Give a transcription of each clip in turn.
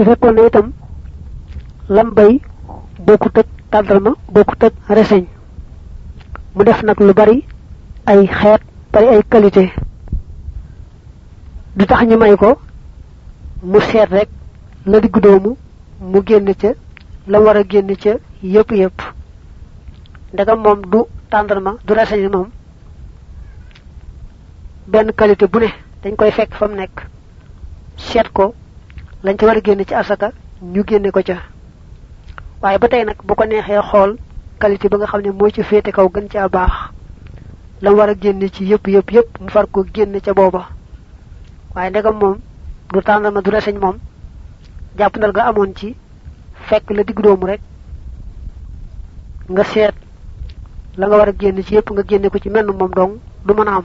su fekkoon ne itam lam bay bokkut ak tàndarma bokkut ak reseñ. Mu def nag lu bari ay xeet bari ay qualité. Du tax ñu may ko mu seet rek la diggu doomu mu génn ca la war a génn ca yépp yépp du tàndarma du reseñ moom. Benn qualité bu ne dañ koy fekk fa mu nekk. Ko lañ ci war a génn ci asaka ñu génne ko ca. Waaye ba tey nag bu ko neexee xool qualité ba nga xam ne moo ci féete kaw gën caa baax lam war a génne ci yépp yépp yépp mu far ko génne ca booba. Waaye ndegam moom du tàndarma du reseñ moom jàpp ndal nga amoon ci fekk la digg doomu rek nga seet la nga war a génn ci yépp nga génne ko ci menn moom dong du mën am.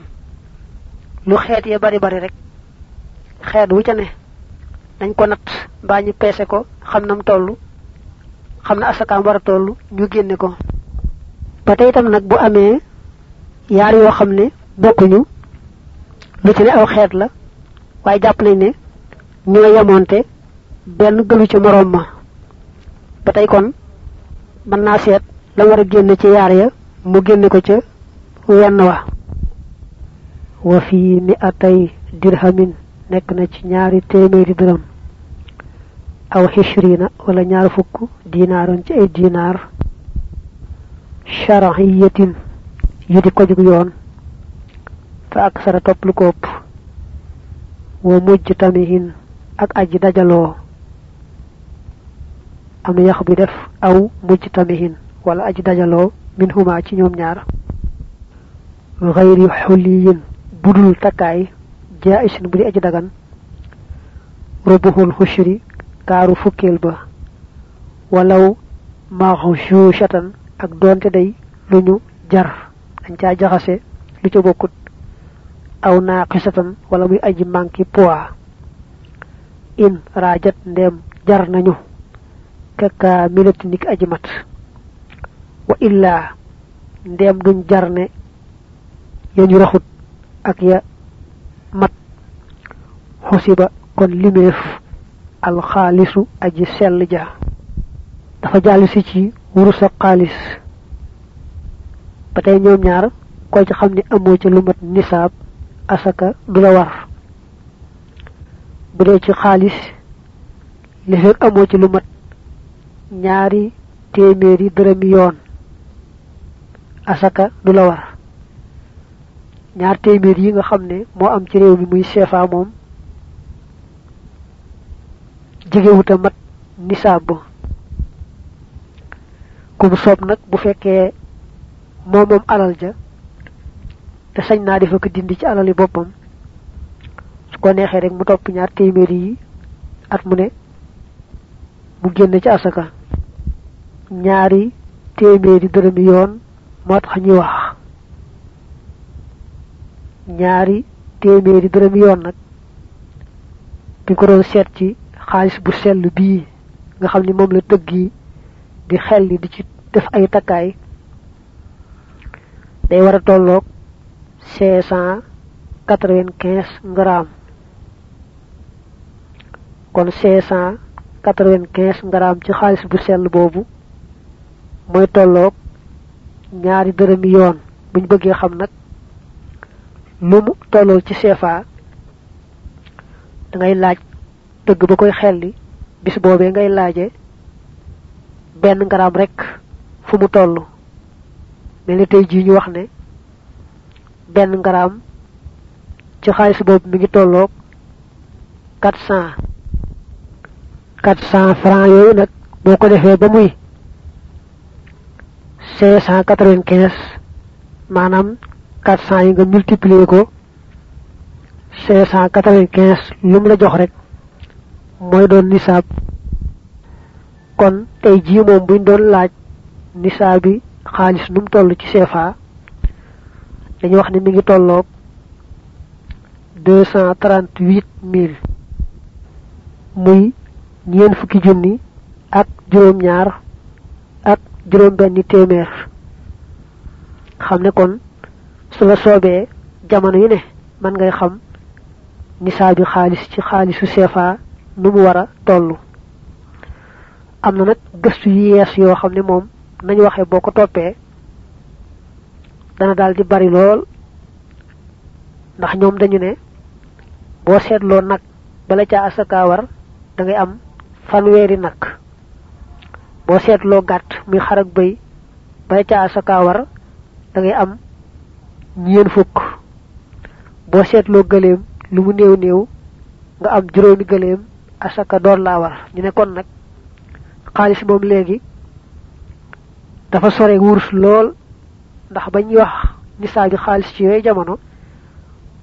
Lu xeet ya bari bari rek xeet wu ca ne dañ ko nat mbaa ñu peese ko xam nam toll xam na asakaam war a toll ñu génne ko. Ba tey itam nag bu amee yaar yoo xam ne bokkuñu lu ci ne aw xeet la waaye jàpp nañ ne ñoo yemoonte benn gënu ci moroom ma. Ba tey kon mën naa seet la war a génne ci yaar ya mu génne ko ca wenn wa. Wa fi mi atay dirhamin nekk na ci ñaari téeméeri dërëm. Aw xishrina wala ñaar fukk dinaaroon ci ay dinaar sharahiyatin yu di ko jug yoon. Fa ak sara topp lu ko wa mujj tamihin ak aji dajaloo. Am yax bi def aw mujj tamihin wala aji dajaloo min huma ci ñoom ñaar. Xayri xuliyin budul takkaay jaisin bu di aji dagan. Rubuhul xushri kaaru fukkeel ba. Walaw maxshushatan ak doonte day lu ñu jar dañ caa jaxase lu ca bokkut. Aw naaqisatan wala muy aji manki poids. In raajat ndem jar nañu kaka milati nik aji mat. Wa illa ndem duñ jar ne ya ñu raxut ak ya xusiba kon limeef alxaalisu aji sell ja. Dafa jàll si ci wurus ak xaalis. Ba tey ñoom ñaar ci xam ne amoo ci lu mat nisaab asaka du la war. Bu dee ci xaalis li fekk amoo ci lu mat ñaari téeméeri yoon asaka du la war. Ñaar téeméer yi nga xam ne moo am ci réew mi muy CFA moom jegewuta mat nisaab ba kum soob nag bu fekkee moom moom alal ja te sañ naa defa ko dindi ci alali boppam su ko neexee rek mu topp ñaar téeméer yi at mu ne mu génn ci asaka. Ñaari téeméeri dërëmi yoon moo tax ñuy wax. Ñaari téeméeri dërëmi yoon nag bi ko doon ci xaalis bu sell bii nga xam ni moom la tëgg yi di xel di ci def ay takkaay day war a tolloog cinq cent quatre-vingt-quinze grammes kon cinq cent quatre-vingt-quinze grammes ci xaalis bu sell boobu mooy tolloog ñaari dërëmi yoon. Buñ bëggee xam nag lu mu tolloo ci CFA da ngay laaj tëgg ba koy xelli bis boobee ngay laaje benn gramme rek fu mu toll. Mel ni tey jii ñu wax ne benn gramme ci xaalis boobu mi ngi tolloog quatre cent quatre cent francs yooyu nag boo ko defee ba muy cinq cent quatre-vingt-quinze maanaam quatre cent yi nga multiplier ko cinq cent quatre-vingt-quinze lu mu la jox rek mooy doon nisaab. Kon tey jii moom buñ doon laaj nisaab bi xaalis nu mu toll ci CFA dañu wax ne mi ngi tolloog deux cent trente huit mille muy ñeen fukki junni ak juróom ñaar ak juróom benni téeméer. Xam kon su la soobee jamono yu ne man ngay xam nisaa bi xaalis ci xaalisu CFA nu mu war a toll am na nag gëstu yees yoo xam ne nañ waxee boo ko dana daal di bari lool. Ndax ñoom dañu ne boo seetloo nag bala ca asaka war da ngay am fanweeri nag. Boo seetloo gàtt muy xar ak bëy bala asaka war da ngay am ñeen fukk. Boo seetloo gëleem lu mu néew néew nga am gëleem asaka doon laa war ñu ne kon nag xaalis léegi dafa sore wurus lool ndax bañ wax nisaabi xaalis ci yooyu jamono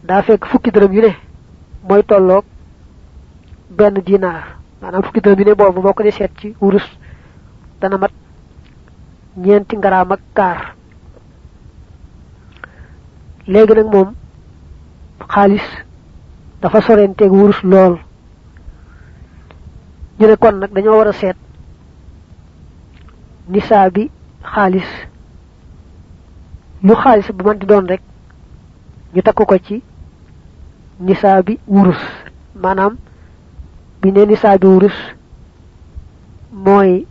daa fekk fukki dërëm yu ne mooy tolloog benn dinaar. Maanaam fukki dërëm yu ne boobu boo ko seet ci wurus dana mat ñeenti ngaraam ak kaar. Léegi nag moom xaalis dafa sorenteeg lool ñu ne kon nag dañoo war a seet nisaabi xaalis. Lu xaalis bu man di doon rek ñu takk ko ci nisaabi wurus. Maanaam bi ne nisaabi wurus mooy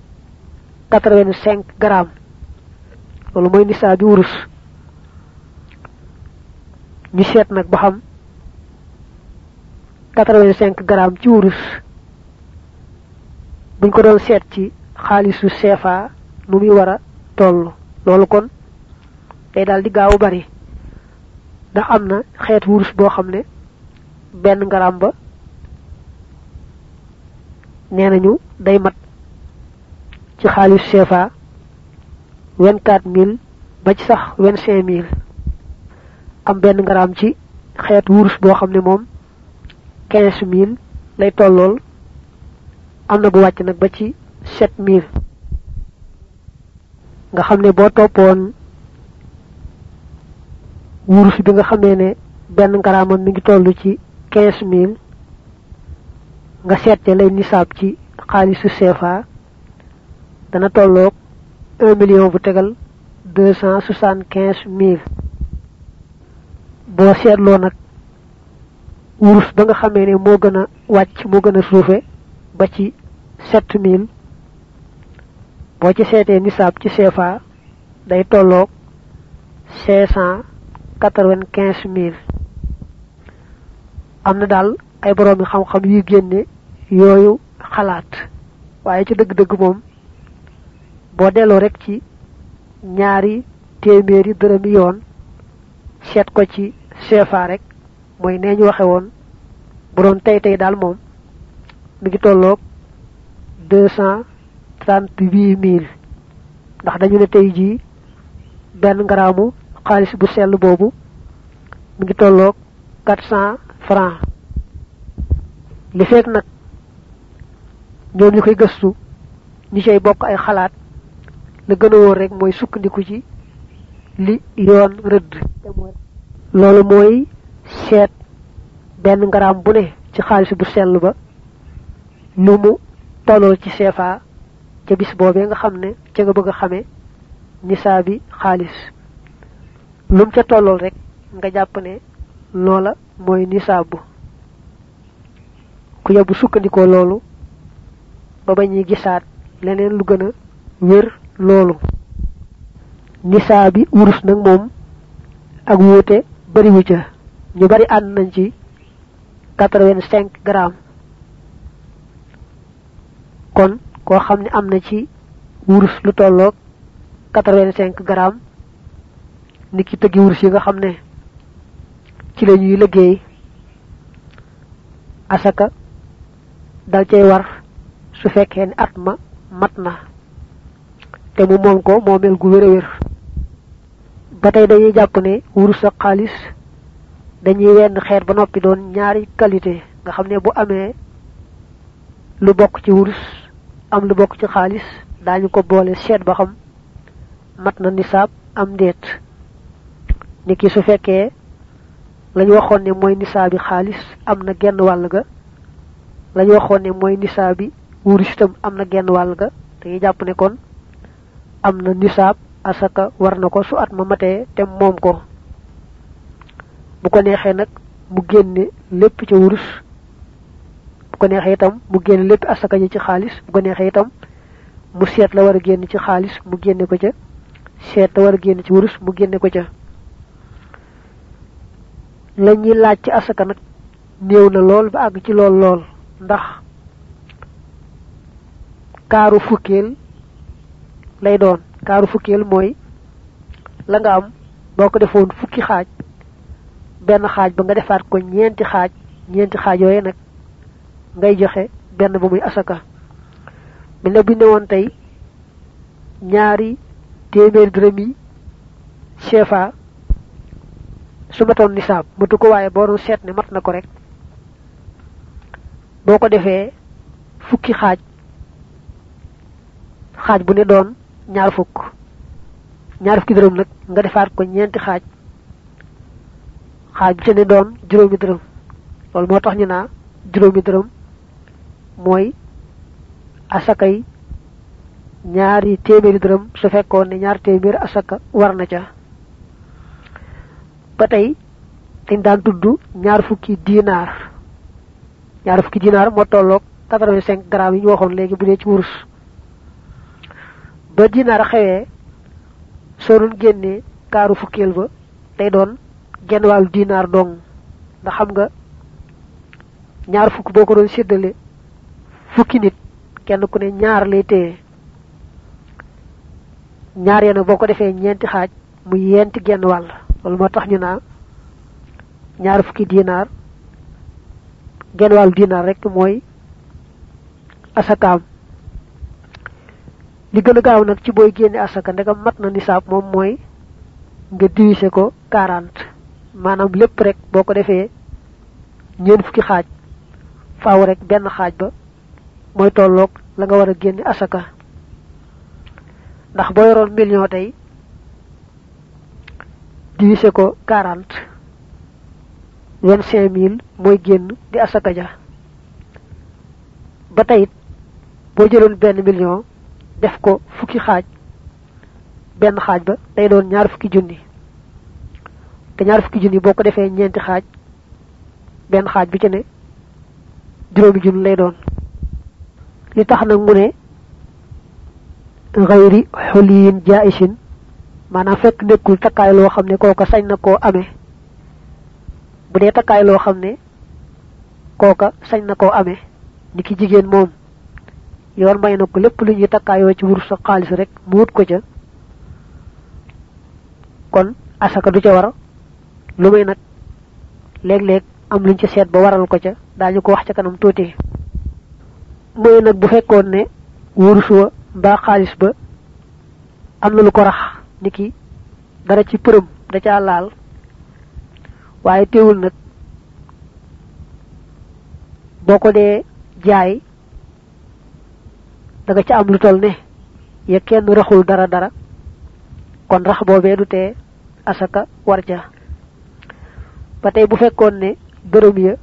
quatre-vingt-cinq grammes. Loolu mooy nisaabi wurus. Ñu seet nag ba xam quatre-vingt-cinq grammes ci wurus buñ ko doon seet ci xaalisu CFA nu muy war a toll. Loolu kon day daal di gaaw bari. Ndax am na xeet wurus boo xam ne benn ngaram ba nee nañu day mat ci xaalis quatre mille ba ci sax vingt cinq mille. Am benn ngaram ci xeet wurus boo xam ne moom quinze mille lay tollool am na bu wàcc nag ba ci sept mille. Nga xam ne boo toppoon wurus bi nga xamee ne benn ngaraamam mi ngi toll ci quinze mille. Nga seette lay nisaab ci xaalisu CFA dana tolloog un million bu tegal deux cent soixante quinze mille. Boo seetloo ba nga xamee ne moo gën a wàcc moo gën ba ci sept mille. Boo ci seetee nisaab ci CFA day tolloog cinq cent quatre-vingt-quinze mille. Am na daal ay boroomi xam-xam yu génne yooyu xalaat. Waaye ci dëgg-dëgg moom boo delloo rek ci ñaari téeméeri dërëmi yoon seet ko ci CFA rek mooy nee ñu waxe woon bu doon tey tey daal moom mi ngi tolloog deux cent trente-huit mille. Ndax dañu ne tey jii benn ngaraamu xaalis bu sell boobu mi ngi tolloog quatre cent francs. Li fekk nag ñoom ñu koy gëstu ñi cay bokk ay xalaat la gën a rek mooy sukkandiku ci li yoon rëdd. Loolu mooy seet benn ngaraam bu ne ci xaalis bu sell ba tolloo ci CFA ca bis boobee nga xam ne nga bëgg a xamee nisaabi xaalis. Lum rek nga jàpp ne loola mooy nisaabu. Ku yebbu sukkandikoo loolu ba ba ñuy gisaat leneen lu gën a wér loolu. Nisaabi wurus nag moom ak wuute bariwu ca. Ñu bari ànd nañ ci quatre-vingt-cinq grammes kon koo xam ne am na ci wurus lu tolloog quatre-vingt-cinq grammes ni ki tëggi wurus yi nga xam ne ci la ñuy liggéey. Asaka dal cay war su fekkee ne at ma mat na te mu moom ko moomeel gu wér a wér. Ba tey dañuy jàpp ne wurus ak xaalis dañuy wenn xeet ba noppi doon ñaari qualité nga xam ne bu amee lu bokk ci wurus am lu bokk ci xaalis daañu ko boole seet ba xam mat na nisaab am ndéet ni ki su fekkee lañu waxoon ne mooy nisaabi xaalis am na genn wàll ga lañu waxoon ne mooy nisaabi wurus itam am na genn wàll ga dañuy jàpp ne kon am na nisaab asaka war na ko su at ma matee te moom ko. Bu ko neexee nag mu génne lépp ca wurus ko neexee itam mu génne lépp asaka ji ci xaalis bu ko neexee itam mu seet la war a génn ci xaalis mu génne ko ca. Seet la war a génn ci wurus mu génne ko ca. La ñuy laaj ci asaka nag néew na lool ba àgg ci lool lool. Ndax kaaru fukkeel lay doon. Kaaru fukkeel mooy la nga am boo ko defoon fukki xaaj benn xaaj ba nga defaat ko ñeenti xaaj ñeenti xaaj nag ngay joxe benn ba muy asaka. Mi ne bu newoon tey ñaari téeméer dërëm yi CFA su matoon nisaab. Matu ko waaye boo doon seet ne mat na ko rek. Boo ko defee fukki xaaj xaaj bu ne doon ñaar fukk. Ñaar fukki dërëm nag nga defaat ko ñeenti xaaj. Xaaj bi ci ne doon juróomi dërëm. Loolu moo tax ñu naa juróomi dërëm mooy asakay ñaari téeméeri dërëm su fekkoon ne ñaar téeméer asaka war na ca. Ba tey dañ daan tudd ñaar fukki dinaar. Ñaar fukki dinaar moo tolloog 85 grammes yi ñu waxoon léegi bu dee ci wurus. Ba dinaar xewee soo doon génnee kaaru fukkeel ba day doon genn wàllu dinaar dong. Ndax xam nga ñaar fukk boo ko doon séddale fukki nit kenn ku ne ñaar lay téye. Ñaar ya nag boo ko defee mu yenti genn wàll. Loolu moo tax ñu naa ñaar fukki dinaar genn wàllu dinaar rek mooy asakaam li gaaw ci asaka mat na nisaab moom mooy nga ko 40 maanaam lépp rek boo ko defee ñeen fukki faaw rek ba mooy tolloog la nga war a génne asaka. Ndax boo yoroon million tey divisé ko 40 25 mille mooy di asaka ja. Ba tey boo jëloon benn million def ko fukki xaaj benn xaaj ba day doon ñaar fukki junni. Te ñaar fukki junni boo ko defee ñeenti xaaj benn xaaj bi ci ne juróomi junni lay doon li tax nag mu ne xayri xuliyin jaisin maanaam fekk nekkul takkaay loo xam ne kooka sañ na koo amee bu dee takkaay loo xam ne kooka sañ na koo amee ni ki jigéen moom yoon may na ko lépp lu ñuy takkaayoo ci wurus sa xaalis rek mu wut ko ca kon asaka du ca war lu may nag léeg-léeg am luñ ci seet ba waral ko ca daañu ko wax ca kanam tuuti mooy nag bu fekkoon ne wurus wa mbaa xaalis ba am lu ko rax niki dara ci përëm da caa laal. Waaye teewul nag boo ko dee jaay da nga ca am lu tol ne ya kenn raxul dara dara kon rax boobee du tee asaka war ja ba tey bu fekkoon ne dërëm ya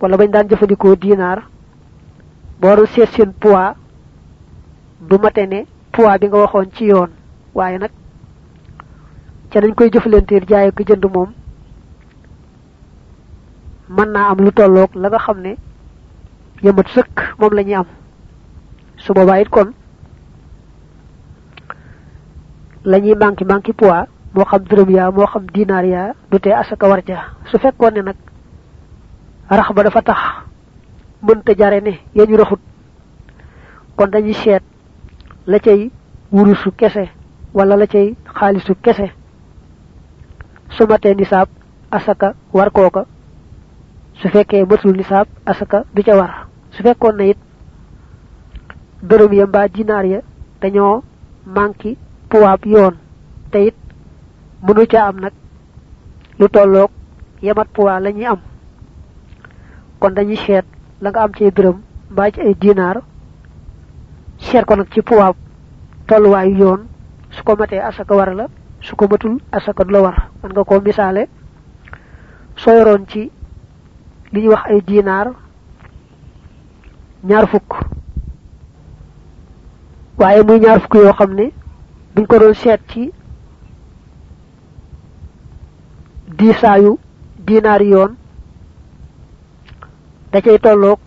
wala bañ daan dinaar doon seet seen poids du mate ne poids bi nga waxoon ci yoon. Waaye nag ca nañ koy jëflanteer jaay ko jënd moom mën naa am lu tolloog la nga xam ne yëmat sëkk moom la ñuy am. Su boobaa it kon la ñuy manqué manqué poids moo xam dërëm yaa moo xam dinaar yaa du tee asaka war ja su fekkoon ne nag rax ba dafa tax mënta jare ne ya ñu raxut kon dañuy seet la cay wurusu kese wala la cay xaalisu kese. Su matee nisaab asaka war kooka. Su fekkee matul nisaab asaka du ca war. Su fekkoon na it dërëm ya mbaa ya dañoo manki puwaab yoon. Te it mënu ca am nag lu tolloog yamat puwaa la ñuy am. Kon dañuy seet la nga am ci dërëm mbaa ci ay dinaar seet ko nag ci puwaab tolluwaayu yoon su ko matee asaka war la su ko matul asaka la war. Man nga misaale soo yoroon ci li wax ay dinaar ñaar fukk. Waaye muy ñaar fukk yoo xam ne buñ ko doon ci diisaayu dinaar yoon da cay tolloog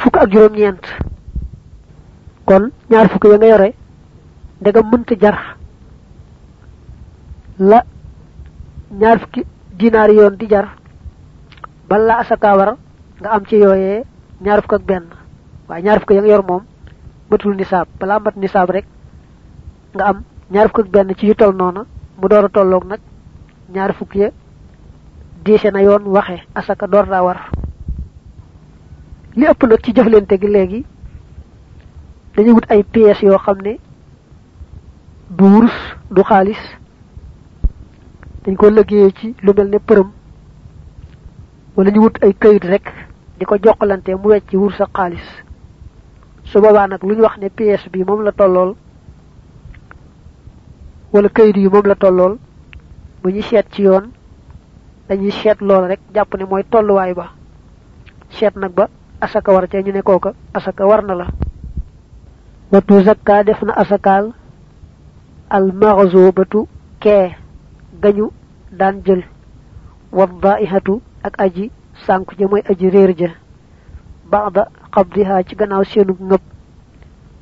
fukk ak juróom-ñeent. Kon ñaar fukk ya nga yore ndega mënta jar la ñaar fukki dinaar yoon di jar bala asaka war nga am ci yooyee ñaar fukk ak benn. Waaye ñaar fukk ya nga yor moom matul nisaab. Balaa mat nisaab rek nga am ñaar fukk ak benn ci yu tol noona mu door a tolloog nag ñaar fukk ya diise na yoon waxe asaka door daa war li ëpp nag ci jëflante gi léegi dañuy wut ay pièces yoo xam ne du wurus du xaalis. Dañ ko liggéeyee ci lu mel ne përëm. Wala ñu wut ay kayit rek di ko jokkalante mu wecc wurus ak xaalis. Su boobaa nag lu ñu wax ne pièce bi moom la tollool wala kayit yi moom la tollool bu ñu seet ci yoon dañuy seet lool rek jàpp ne mooy tolluwaay ba. Seet nag ba asaka war ca ñu ne kooka asaka war na la. Watu zakka def na asakaal al maghzubatu kee gañu daan jël. Wa dhaihatu ak aji sànku ja mooy aji réer ja. Ba'da qabdiha ci gannaaw seenu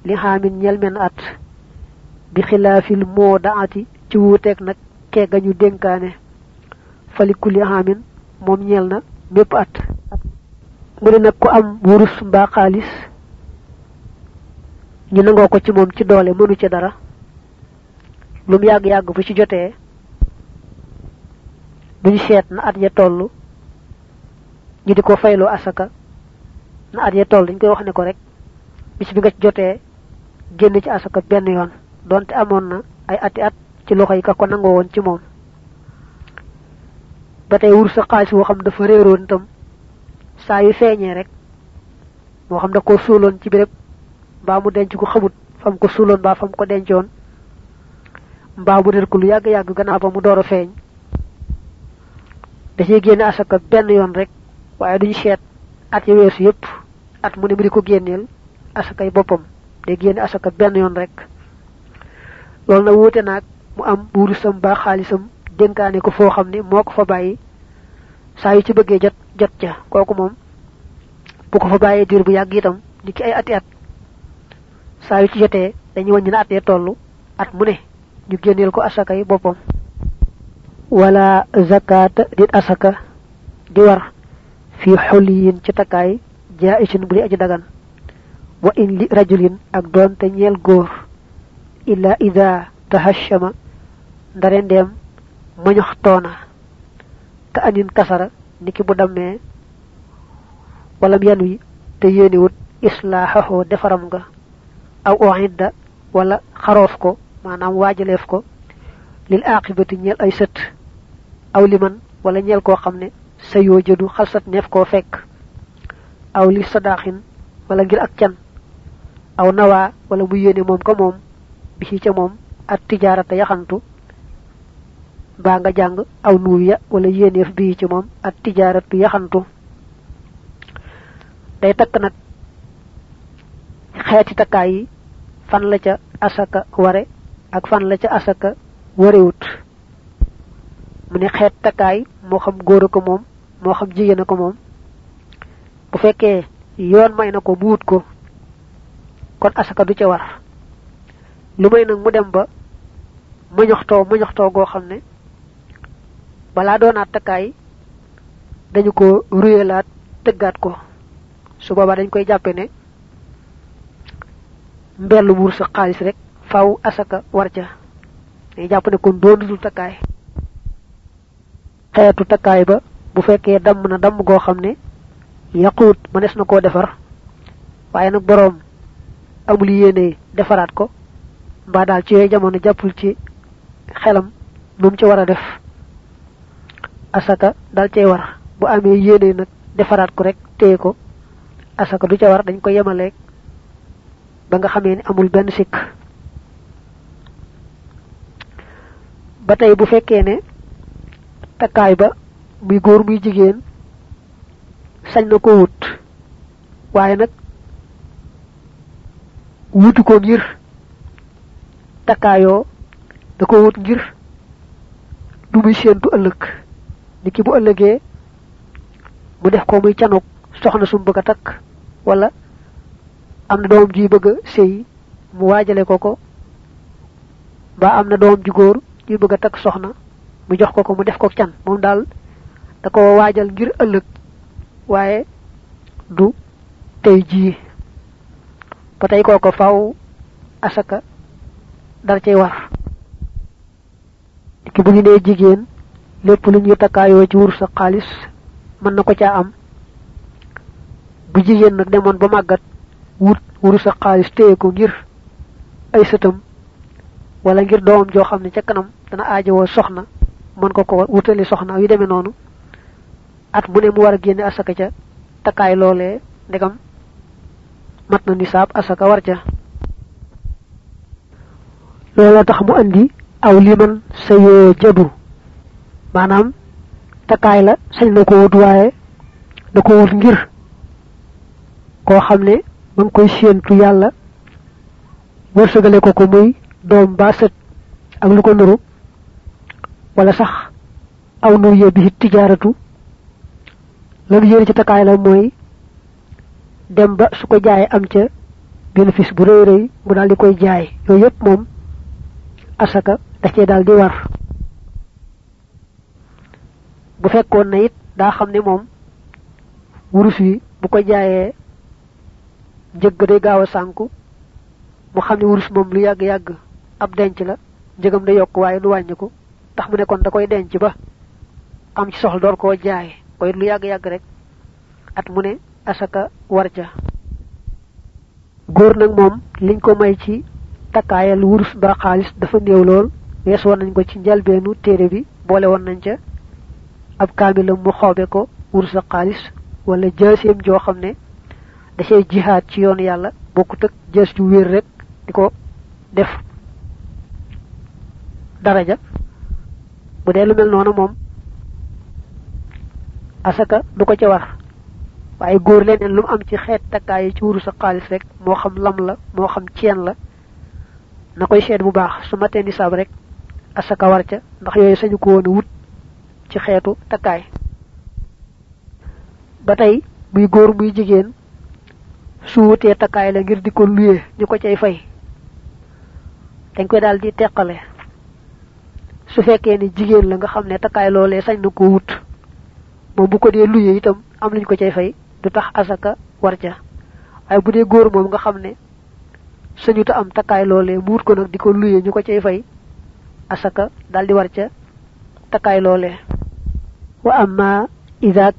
li ñel men at. Bi xilaafil moo daati ci wuuteeg nag kee gañu dénkaane. Fali kulli xaamin moom ñeel na at mu ne nag ku am wurus mbaa xaalis ñu nangoo ko ci moom ci doole mënu ci dara. Lum yàgg yàgg bu ci jotee buñ seet na at ya toll ñu di ko fayloo asaka. Na at ya toll dañ koy wax ne ko rek bis bi nga ci jotee génn ci asaka benn yoon. Donte amoon na ay ati at ci loxo yi ka ko nangoo woon ci moom. Ba tey xaalis xam dafa réeroon tam saa yu feeñee rek moo xam da ko suuloon ci béréb mbaa mu denc ko xamut fam ko suuloon mbaa fam ko dencoon mbaa mu der ko lu yàgg yàgg gannaaw ba mu door a feeñ. Da asaka benn yoon rek waaye duñ seet at ya weesu yépp at mu ne mu di ko génneel asakay boppam. Day génne asaka benn yoon rek. Loolu nag wuute naag mu am wurusam ba xaalisam dénkaane ko foo xam ne moo ko fa bàyyi. Saa ci bëggee jot jot ca kooku moom bu ko fa bàyyee diir bu yàgg itam ni ki ay ati at. Saa yu ci jotee dañuy wàññi na ya at mu ne ñu génneel ko asaka yi boppam. Wala zakata dit asaka di war fi xuliyin ci takkaay jaisin bu di aji dagan. Wa in li rajulin ak doon te ñeel góor. Illa ida tahashama ndare ndeem mañox toona ka anin kasara niki bu walam yan wi te yéeniwut islaaxaxoo defaram nga aw oxidda wala xaroof ko maanaam waajaleef ko lil aqibati ñeel ay sët aw liman wala ñeel koo xam ne sa yoo jëdu xalsat neef koo fekk aw li sadaaxin wala ngir ak can aw nawaa wala mu yéene moom ko moom bi ca moom at tijaarata yaxantu baa nga jàng aw nuuya wala yéeneef bii ci moom at tijaaratu yaxantu day takk nag xeeti takkaay yi fan la ca asaka ware ak fan la ca asaka warewut. Mu ne xeet takkaay moo xam góor a ko moom moo xam jigéen a ko moom. Bu fekkee yoon may na ko kon asaka du ca war. Lu may nag mu dem ba mañoxtoo mañoxtoo goo xam ne balaa doonaat takkaay dañu ko ruyelaat tëggaat ko su boobaa dañ koy jàppe ne mbellu wur sa xaalis rek faw asaka war ca. Jàpp ne kon doonatul takkaay. Xeetu takkaay ba bu fekkee damm na damm goo xam ne yaquut mënees na koo defar. Waaye nag boroom amul yéene defaraat ko mbaa daal ci yooyu jamono jàppul ci xelam mu ci war def. Asaka dal cay war. Bu amee yéene nag defaraat ko rek téye ko asaka du ca war dañ ko yemaleeg ba nga xamee ne amul benn sikk. Ba tey bu fekkee ne takkaay ba muy góor muy jigéen sañ na ko wut. Waaye nag wutu ko ngir takkaayoo da ko wut ngir du muy séentu ëllëg. Ni ki bu ëllëgee mu def ko muy soxna sum bëgg a takk wala am na doom ji bëgg a sëy mu waajale ko ko ba am na doom ju góor ju bëgg a takk soxna mu jox ko ko mu def ko can. Moom daal da ko waajal ngir ëllëg waaye du tey jii. Ba tey kooko asaka dara cay war. Ki bu ñu nee jigéen lépp lu ñuy takkaayoo ci wurus ak xaalis mën na ko caa am bu jigéen nag demoon ba màggat wut wurus ak xaalis téye ko ngir ay sëtam wala ngir doomam joo xam ne kanam dana aajowoo soxna mën ko ko wutali soxna yu demee noonu. At mu ne mu war a génne asaka ca takkaay loolee ndegam mat na nisaab asaka war ca. Looloo tax mu andi aw liman sa yoo jabu maanaam takkaay la sañ na ko wut waaye da wut ngir koo xam ne ma ngi koy séentu yàlla wërsëgale ko ko muy doom ba sët ak lu ko nuru wala sax aw nur ye bi tijaaratu. Lam yéene ci takkaay la mooy dem ba su ko jaayee am ca bénéfice bu rëy rëy mu daal di koy jaay. Yooyu yépp moom asaka da cee daal di war. Bu fekkoon na it daa xam ne moom bu ko jaayee njëgg day gaaw a sànku mu xam ne wurus moom lu yàgg-yàgg ab denc la njëgam day yokk waaye du wàññiku tax mu ne kon da koy denc ba am ci soxla door koo jaay koy lu yàgg-yàgg rek at mu ne asaka war ca góor nag moom liñ ko may ci takkaayal wurus ba xaalis dafa néew lool wees woon nañ ko ci njalbeenu téere bi boole woon nañ ca ab kaamilam mu xoobe ko wurus ak xaalis wala jaaseem joo xam ne da cay jihaad ci yoonu yàlla bokkut ak wér rek di ko def daraja. Bu dee lu mel noonu moom asaka du ko ca war. Waaye góor leneen lu mu am ci xeet takkaay ci wurus ak xaalis rek moo xam lam la moo xam ceen la na koy seet bu baax. Su matee rek asaka war ca ndax yooyu sañu ko woon wut ci xeetu takkaay. Ba tey góor muy jigéen su wutee takkaay la ngir di ko luyee ñu ko cay fay. Dañ koy daal di teqale. Su fekkee ni jigéen la nga xam ne takkaay loolee sañ na ko wut moom bu ko dee luyee itam am lañ ko fay du tax asaka war ca. Waaye bu dee góor moom nga xam ne sañu ta am takkaay loolee mu ko nag di ko luyee ñu fay asaka daal di war ca takkaay loolee. Wa amma ida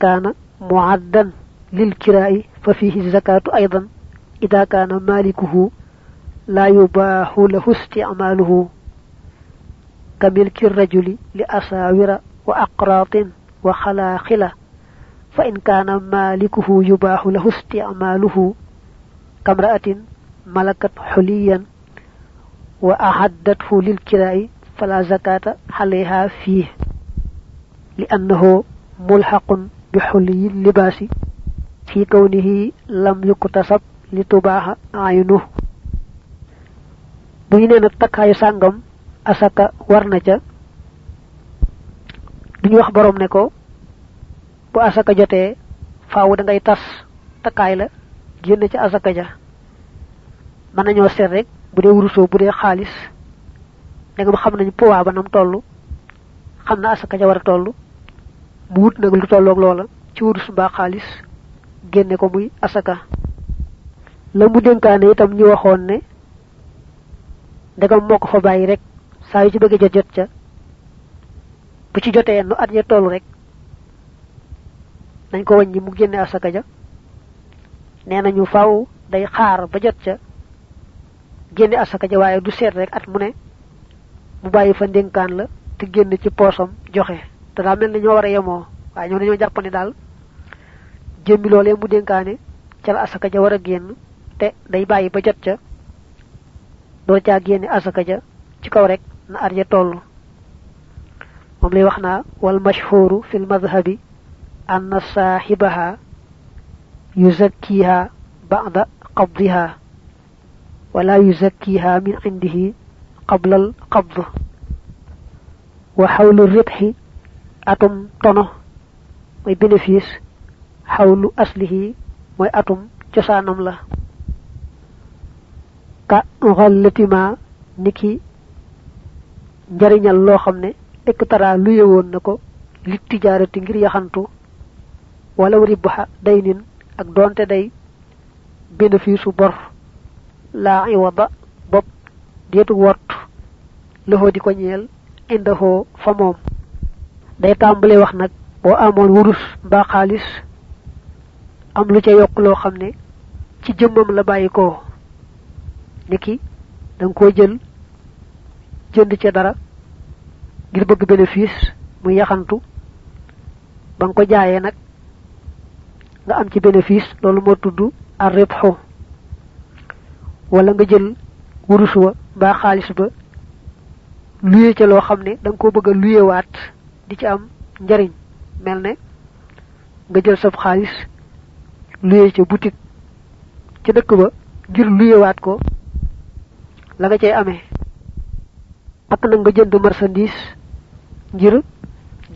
muaddan lil kiraa'i fihi zakatu aydan ida kaana malikuhu la yubaahu lahu isticmaaluhu كملك الرجل لأساور وأقراط وخلاخلة فإن كان مالكه يباح له استعماله كامرأة ملكت حليا وأعدته للكراء فلا زكاة عليها فيه لأنه ملحق بحلي اللباس. fi kawnihi lam yuktasab li tubaha aynu bu ñu neena takkaayu sanggam asaka warna na ca. Duñu wax borom ne ko bu asaka jotee faaw da ngay tas takkaay la génn ca asaka ja. Mën nañoo seet rek bu dee wurusoo bu dee xaalis. Ndegam xam tolu. poids ba nam toll xam asaka ja war a toll. Wut nag lu ci wurus mbaa xaalis génne ko muy asaka. La mu dénkaane itam ñu waxoon ne ndegam moo ko fa bàyyi rek saa yu ci bëgg jot jot ca. Bu ci jotee nu at ya toll rek nañ ko wàññi mu génne asaka ja. Nee nañu faaw day xaar ba jot ca génne asaka ja waaye du seet rek at mu ne mu bàyyi fa ndénkaan la te génn ci poosam joxe. Te daa ñoo war a yemoo ñoo dañoo jàpp ne jëmmi loolee mu dénkaane ca la asaka ja war a génn te day bàyyi ba jot ca doo caa génne asaka ja ci kaw rek na at ya toll. Moom lay wax naa wal mashhuru fi lmadhabi anna saaxibaha yuzakkiha ba'da qabdiha wala yuzakkiha min indihi qabla al qabd. Wa xawlu ribxi atum tono mooy bénéfice xawlu aslihi mooy atum cosaanam la. Ka xallatima niki njariñal loo xam ne ektara luye woon na ko li tijaarati ngir yaxantu. Wala ribha daynin ak donte day bénéfice bor la iwada bopp deetu wort loxo di ko ñeel indahoo fa day tàmbale wax nag boo amoon wurus mbaa xaalis am lu ca yokk loo xam ne ci jëmmam la bàyyi ko. Niki da nga koo jël jënd ca dara ngir bëgg bénéfice mu yaxantu. Ba nga ko jaayee nag nga am ci bénéfice loolu moo tudd ar wala nga jël wurus wa mbaa ba luye ca loo xam ne koo bëgg a luyewaat di ci am njariñ. Mel ne nga jël sab xaalis luye ca boutique ca dëkk ba ngir luyewaat ko. La nga cay amee. Ak nag nga jënd marchandise ngir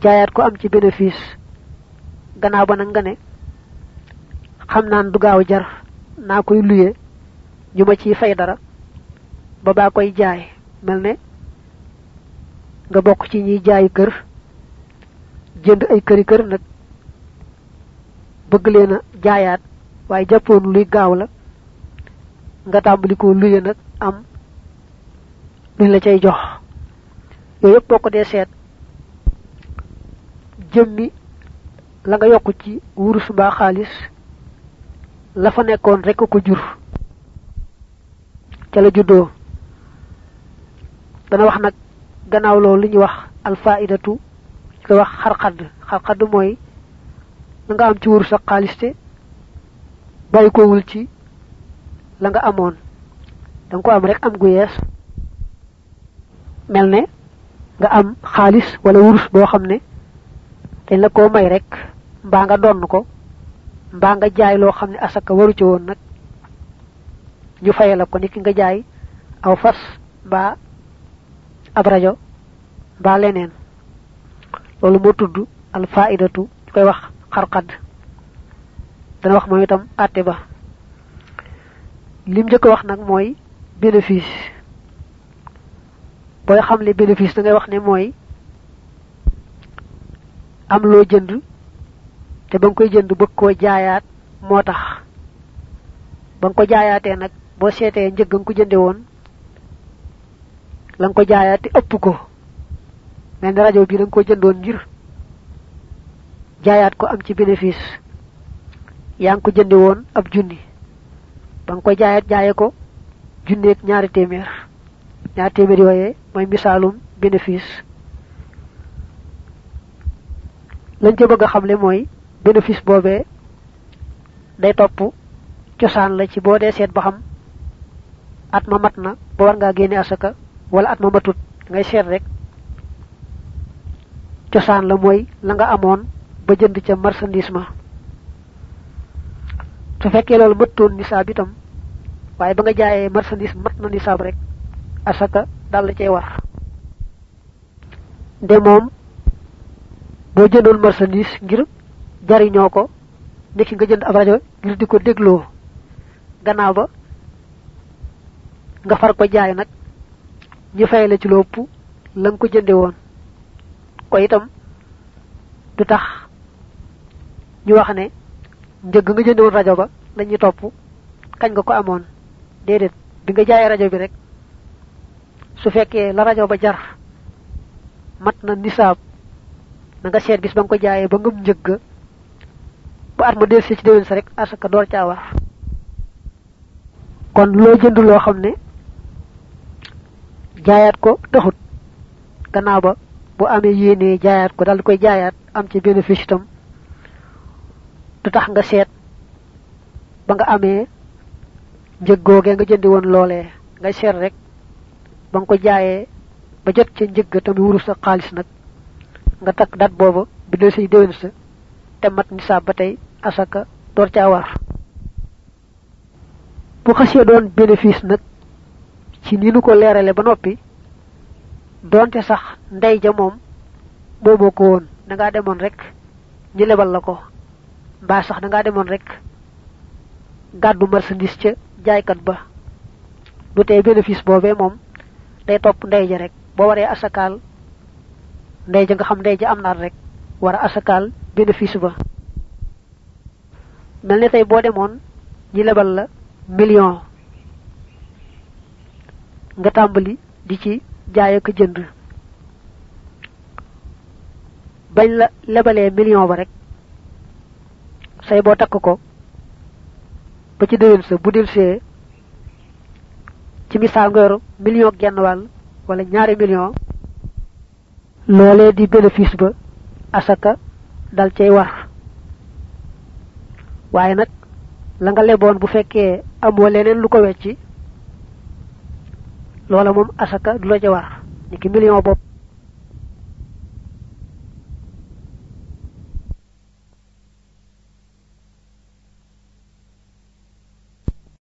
jaayaat ko am ci bénéfice. Gannaaw ba nag nga ne xam naan du gaaw jar naa koy luye ñu ma ciy fay dara ba baa koy jaay. Mel ne nga bokk ci ñiy jaay kër jënd ay këri kër nag bëgg leen a jaayaat waaye jàppoon luy gaaw la nga tàmbali ko luye nag am luñ la cay jox. Yooyu yëpp boo ko dee seet jëmmi la nga yokk ci wurus mbaa xaalis la fa nekkoon rek ko jur ca la juddoo. Dana wax nag gannaaw loolu li ñuy wax alfaidatu ko wax xarxadd xarxadd mooy nga am ci wurus ak xaalis te koowul ci la nga amoon. Danga ko am rek am gu yees. Mel ne nga am xaalis wala wurus boo xam ne dañ la koo may rek mbaa nga donn ko mbaa nga jaay loo xam ne asaka waru ci woon nag. Ñu ko niki nga jaay aw fas mbaa ab rajo mbaa leneen. Loolu moo tudd al faidatu koy wax xarxad dana wax moom itam àtte ba. Lim njëkk wax nag mooy bénéfice. Booy xam le bénéfice da ngay wax ne mooy am loo jënd te ba nga koy jënd bëgg koo jaayaat moo tax. Ba nga ko jaayaatee nag seetee njëg nga ko jënde woon la nga ko jaayaat ëpp ko. Mel rajo bi ko jëndoon ngir jaayaat ko am ci bénéfice ngi ko jënde woon ab junni. ba nga ko jaayaat jaaye ko junneeg ñaari téeméer. ñaari téeméer yooyee mooy misaalum bénéfice. lañ ca bëgg a xamle mooy bénéfice boobee day topp cosaan la ci boo dee seet ba xam at ma mat na ba war ngaa génne asaka wala at ma matut ngay seet rek. cosaan la mooy la nga amoon ba jënd ca marchandise ma su fekkee loolu mëttoon nisaab itam waaye ba nga jaayee marchandise mat na nisaab rek. Asaka dal la cay war. De moom boo jëndoon marchandise ngir jariñoo ko nekki nga jënd ab rajo ngir di ko dégloo. Ba nga far ko jaay nag ñu fay la ci lopp ko jënde ko itam du ñu wax ne njëg nga jënde woon rajo ba lañuy topp. Kañ nga ko amoon? Déedéet bi nga jaayee rajo bi rek su fekkee la rajo ba jar mat na nisaab na nga seet bis ba nga ko jaayee ba ngëm njëgg bu at ma del ci déwén sa rek asaka door caa kon loo jënd loo xam ne jaayaat ko taxut. Gannaaw ba bu amee yéenee jaayaat ko dal koy jaayaat am ci bénéfice itam tax nga seet ba nga amee njëg googee nga jëndi woon loolee. Ngay seet rek ba nga ko jaayee ba jot ca njëgg tamit wuru sa xaalis nag nga takk dat booba bi del say déwén sa te mat nisaab ba tey asaka door caa war bu xasee doon bénéfice nag ci ni nu ko leerale ba noppi donte sax ndey ja moom moomoo ko woon da ngaa demoon rek ñu lebal la ko mbaa sax da ngaa demoon rek. Gàddu marchandise ca jaaykat ba. Du tey bénéfice boobee moom day topp ndey ja rek. Boo waree asakaal ndey ja nga xam ndey ja am naat rek war a asakaal bénéfice ba. Mel ne tey boo demoon ñi lebal la million. Nga tàmbali di ci jaay ak jënd. Bañ la lebalee million ba rek say boo takk ko ba ci déwén sa bu see ci misaal nga million genn wàll wala ñaari million loolee di bénéfice ba asaka dal cay war. Waaye nag la nga leboon bu fekkee amoo leneen lu ko wecci loola moom asaka du la ca war. Niki million bopp